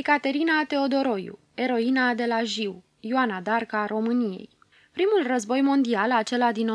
Ecaterina Teodoroiu, eroina de la Jiu, Ioana Darca României. Primul război mondial, acela din 1914-1918,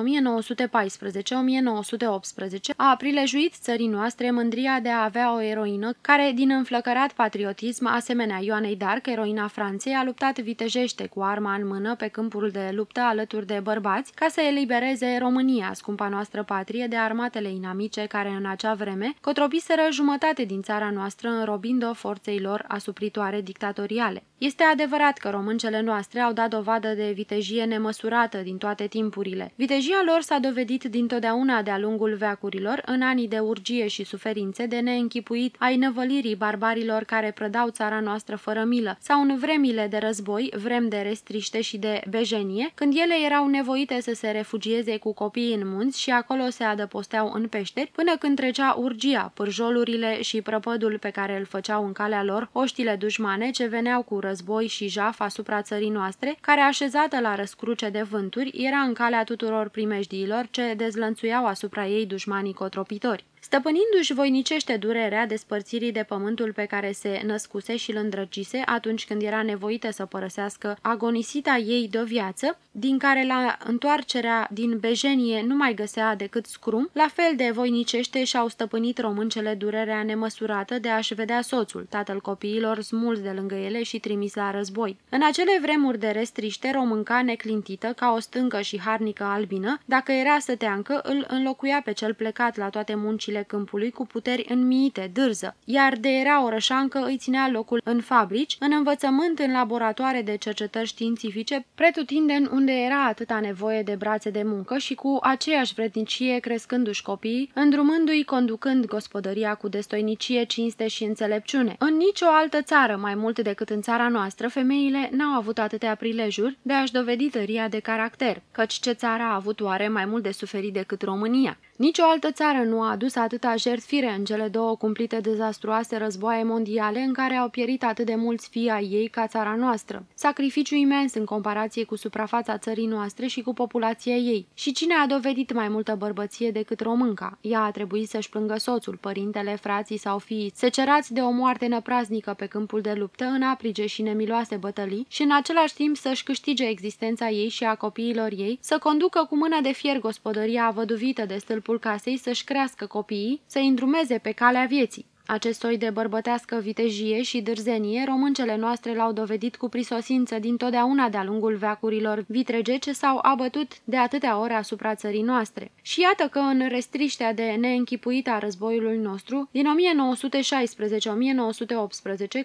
a prilejuit țării noastre mândria de a avea o eroină care, din înflăcărat patriotism, asemenea Ioanei Darc, eroina Franței, a luptat vitejește cu arma în mână pe câmpul de luptă alături de bărbați ca să elibereze România, scumpa noastră patrie, de armatele inamice care în acea vreme cotropiseră jumătate din țara noastră înrobind-o forței lor asupritoare dictatoriale. Este adevărat că româncele noastre au dat dovadă de vitejie nemăsurată din toate timpurile. Vitejia lor s-a dovedit dintotdeauna de-a lungul veacurilor, în anii de urgie și suferințe, de neînchipuit ai năvălirii barbarilor care prădau țara noastră fără milă, sau în vremile de război, vrem de restriște și de bejenie, când ele erau nevoite să se refugieze cu copiii în munți și acolo se adăposteau în peșteri, până când trecea urgia, pârjolurile și prăpădul pe care îl făceau în calea lor oștile dușmane ce veneau cu război și jaf asupra țării noastre, care așezată la răscruce de vânturi, era în calea tuturor primejdiilor ce dezlănțuiau asupra ei dușmanii cotropitori. Stăpânindu-și voinicește durerea despărțirii de pământul pe care se născuse și îl îndrăgise atunci când era nevoită să părăsească agonisita ei de viață, din care la întoarcerea din bejenie nu mai găsea decât scrum, la fel de voinicește și-au stăpânit româncele durerea nemăsurată de a-și vedea soțul, tatăl copiilor, smuls de lângă ele și trimis la război. În acele vremuri de restriște, românca neclintită, ca o stâncă și harnică albină, dacă era să teancă, îl înlocuia pe cel plecat la toate muncile zările câmpului cu puteri înmiite, dârză, iar de era o rășancă îi ținea locul în fabrici, în învățământ, în laboratoare de cercetări științifice, pretutindeni unde era atâta nevoie de brațe de muncă și cu aceeași vrednicie crescându-și copiii, îndrumându-i conducând gospodăria cu destoinicie, cinste și înțelepciune. În nicio altă țară, mai mult decât în țara noastră, femeile n-au avut atâtea prilejuri de a-și dovedi tăria de caracter, căci ce țară a avut oare mai mult de suferit decât România. Nici o altă țară nu a adus atâta jertfire în cele două cumplite dezastruoase războaie mondiale în care au pierit atât de mulți fii ai ei ca țara noastră. Sacrificiu imens în comparație cu suprafața țării noastre și cu populația ei. Și cine a dovedit mai multă bărbăție decât românca? Ea a trebuit să-și plângă soțul, părintele, frații sau fiii, secerați de o moarte năpraznică pe câmpul de luptă, în aprige și nemiloase bătălii și în același timp să-și câștige existența ei și a copiilor ei, să conducă cu mână de fier gospodăria văduvită de stâlp stâlpul casei să-și crească copiii, să-i îndrumeze pe calea vieții. Acest soi de bărbătească vitejie și dârzenie, româncele noastre l-au dovedit cu prisosință din totdeauna de-a lungul veacurilor vitrege ce s-au abătut de atâtea ore asupra țării noastre. Și iată că în restriștea de neînchipuită a războiului nostru, din 1916-1918,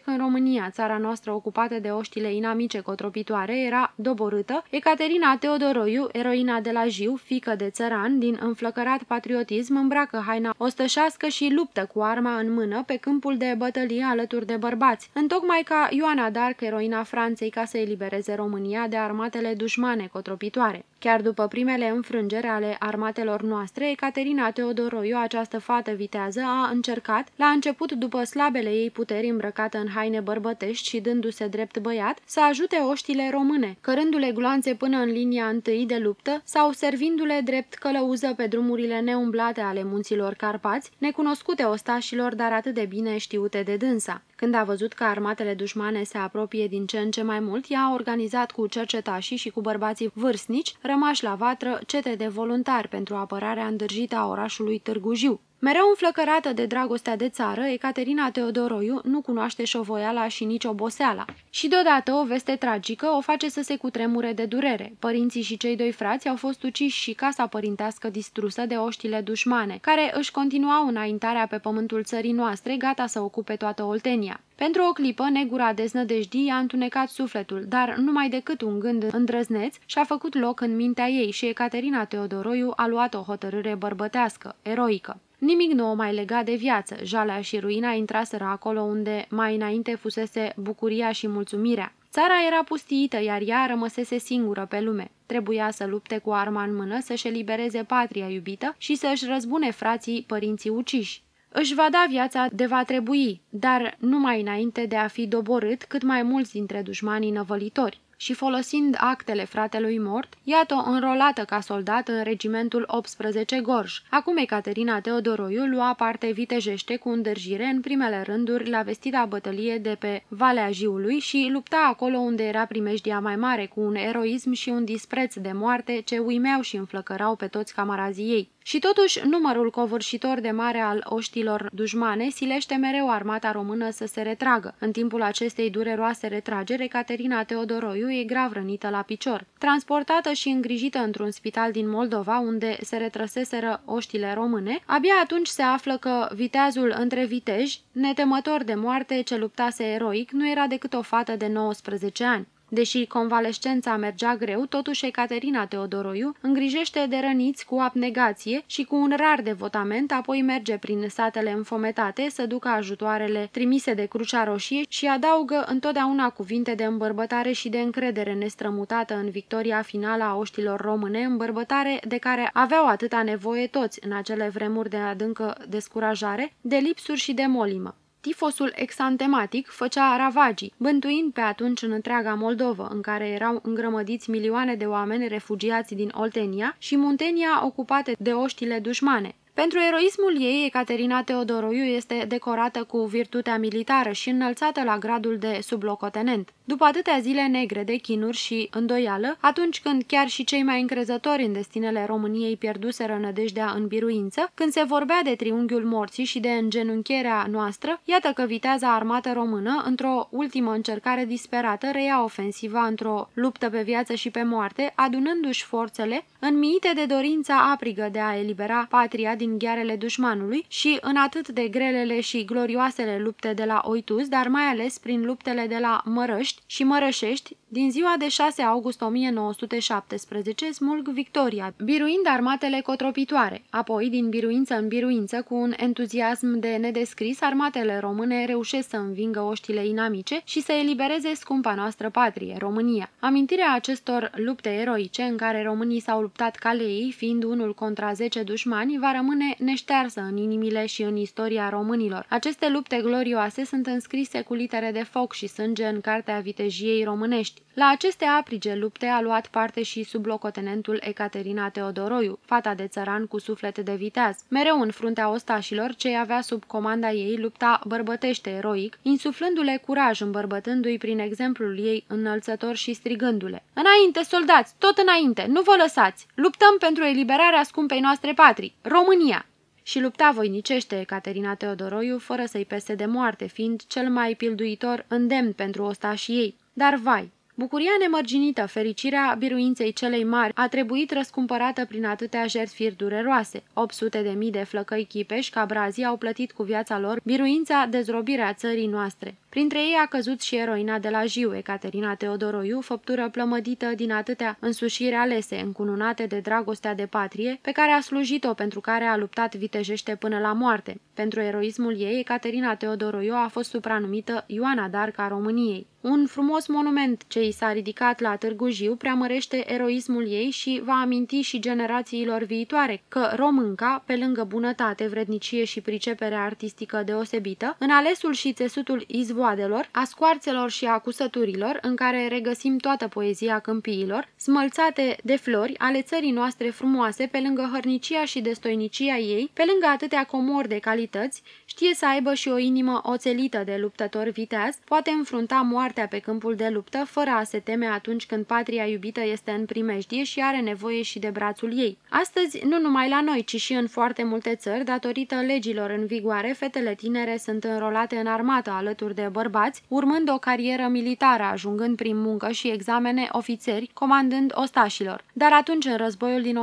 când România, țara noastră ocupată de oștile inamice cotropitoare, era doborâtă, Ecaterina Teodoroiu, eroina de la Jiu, fică de țăran, din înflăcărat patriotism, îmbracă haina ostășească și luptă cu arma în mână mână pe câmpul de bătălie alături de bărbați, întocmai ca Ioana Darc, eroina Franței, ca să elibereze România de armatele dușmane cotropitoare. Chiar după primele înfrângeri ale armatelor noastre, Ecaterina Teodoroiu, această fată vitează, a încercat, la început după slabele ei puteri îmbrăcată în haine bărbătești și dându-se drept băiat, să ajute oștile române, cărându-le gloanțe până în linia întâi de luptă sau servindu-le drept călăuză pe drumurile neumblate ale munților Carpați, necunoscute ostașilor, dar atât de bine știute de dânsa. Când a văzut că armatele dușmane se apropie din ce în ce mai mult, ea a organizat cu cercetașii și cu bărbații vârstnici, rămași la vatră, cete de voluntari pentru apărarea îndârjită a orașului Târgu Jiu. Mereu înflăcărată de dragostea de țară, Ecaterina Teodoroiu nu cunoaște șovoiala și nici oboseala. Și deodată o veste tragică o face să se cutremure de durere. Părinții și cei doi frați au fost uciși și casa părintească distrusă de oștile dușmane, care își continuau înaintarea pe pământul țării noastre, gata să ocupe toată Oltenia. Pentru o clipă, negura deznădejdii a întunecat sufletul, dar numai decât un gând îndrăzneț și-a făcut loc în mintea ei și Ecaterina Teodoroiu a luat o hotărâre bărbătească, eroică. Nimic nu o mai lega de viață. Jalea și ruina intraseră acolo unde mai înainte fusese bucuria și mulțumirea. Țara era pustiită, iar ea rămăsese singură pe lume. Trebuia să lupte cu arma în mână, să-și elibereze patria iubită și să-și răzbune frații părinții uciși. Își va da viața de va trebui, dar numai înainte de a fi doborât cât mai mulți dintre dușmanii năvălitori. Și folosind actele fratelui mort, iată-o înrolată ca soldat în regimentul 18 Gorj. Acum Ecaterina Teodoroiu lua parte vitejește cu îndârjire în primele rânduri la vestita bătălie de pe Valea Jiului și lupta acolo unde era primejdia mai mare, cu un eroism și un dispreț de moarte ce uimeau și înflăcărau pe toți camarazii ei. Și totuși, numărul covârșitor de mare al oștilor dușmane silește mereu armata română să se retragă. În timpul acestei dureroase retragere, Caterina Teodoroiu e grav rănită la picior. Transportată și îngrijită într-un spital din Moldova, unde se retrăseseră oștile române, abia atunci se află că viteazul între viteji, netemător de moarte ce luptase eroic, nu era decât o fată de 19 ani. Deși convalescența mergea greu, totuși Ecaterina Teodoroiu îngrijește de răniți cu abnegație și cu un rar devotament, apoi merge prin satele înfometate să ducă ajutoarele trimise de Crucea Roșie și adaugă întotdeauna cuvinte de îmbărbătare și de încredere nestrămutată în victoria finală a oștilor române, îmbărbătare de care aveau atâta nevoie toți în acele vremuri de adâncă descurajare, de lipsuri și de molimă. Tifosul exantematic făcea ravagii, bântuind pe atunci în întreaga Moldovă, în care erau îngrămădiți milioane de oameni refugiați din Oltenia și Muntenia ocupate de oștile dușmane. Pentru eroismul ei, Ecaterina Teodoroiu este decorată cu virtutea militară și înălțată la gradul de sublocotenent. După atâtea zile negre de chinuri și îndoială, atunci când chiar și cei mai încrezători în destinele României pierduseră nădejdea în biruință, când se vorbea de triunghiul morții și de îngenunchierea noastră, iată că viteaza armată română, într-o ultimă încercare disperată, reia ofensiva într-o luptă pe viață și pe moarte, adunându-și forțele, înmiite de dorința aprigă de a elibera patria din ghearele dușmanului și în atât de grelele și glorioasele lupte de la Oitus, dar mai ales prin luptele de la Mărăști, și Mărășești, din ziua de 6 august 1917 smulg Victoria, biruind armatele cotropitoare. Apoi, din biruință în biruință, cu un entuziasm de nedescris, armatele române reușesc să învingă oștile inamice și să elibereze scumpa noastră patrie, România. Amintirea acestor lupte eroice în care românii s-au luptat ca lei, fiind unul contra 10 dușmani, va rămâne neștearsă în inimile și în istoria românilor. Aceste lupte glorioase sunt înscrise cu litere de foc și sânge în cartea vitejiei românești. La aceste aprige lupte a luat parte și sublocotenentul Ecaterina Teodoroiu, fata de țăran cu suflet de viteaz. Mereu în fruntea ostașilor, ce avea sub comanda ei lupta bărbătește eroic, insuflându-le curaj, îmbărbătându-i prin exemplul ei înălțător și strigându-le. Înainte, soldați, tot înainte, nu vă lăsați! Luptăm pentru eliberarea scumpei noastre patrii, România! și lupta voinicește Caterina Teodoroiu fără să-i pese de moarte, fiind cel mai pilduitor îndemn pentru ostașii ei. Dar vai, Bucuria nemărginită, fericirea biruinței celei mari, a trebuit răscumpărată prin atâtea jertfiri dureroase. 800 de mii de flăcăi chipeși ca brazii au plătit cu viața lor biruința dezrobirea țării noastre. Printre ei a căzut și eroina de la Jiu, Ecaterina Teodoroiu, făptură plămădită din atâtea însușiri alese, încununate de dragostea de patrie, pe care a slujit-o pentru care a luptat vitejește până la moarte. Pentru eroismul ei, Ecaterina Teodoroiu a fost supranumită Ioana Darca României. Un frumos monument ce i s-a ridicat la Târgu Jiu preamărește eroismul ei și va aminti și generațiilor viitoare că românca, pe lângă bunătate, vrednicie și pricepere artistică deosebită, în alesul și țesutul izvoadelor, a scoarțelor și a cusăturilor, în care regăsim toată poezia câmpiilor, smălțate de flori ale țării noastre frumoase, pe lângă hărnicia și destoinicia ei, pe lângă atâtea comori de calități, știe să aibă și o inimă oțelită de luptător viteaz, poate înfrunta moartea moartea pe câmpul de luptă, fără a se teme atunci când patria iubită este în primejdie și are nevoie și de brațul ei. Astăzi, nu numai la noi, ci și în foarte multe țări, datorită legilor în vigoare, fetele tinere sunt înrolate în armată alături de bărbați, urmând o carieră militară, ajungând prin muncă și examene ofițeri, comandând ostașilor. Dar atunci, în războiul din 1916-1918,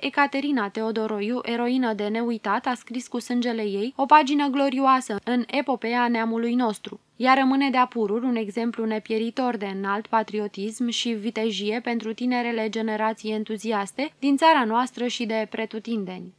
Ecaterina Teodoroiu, eroină de neuitat, a scris cu sângele ei o pagină glorioasă în epopeea neamului neamului nostru. Ea rămâne de apururi un exemplu nepieritor de înalt patriotism și vitejie pentru tinerele generații entuziaste din țara noastră și de pretutindeni.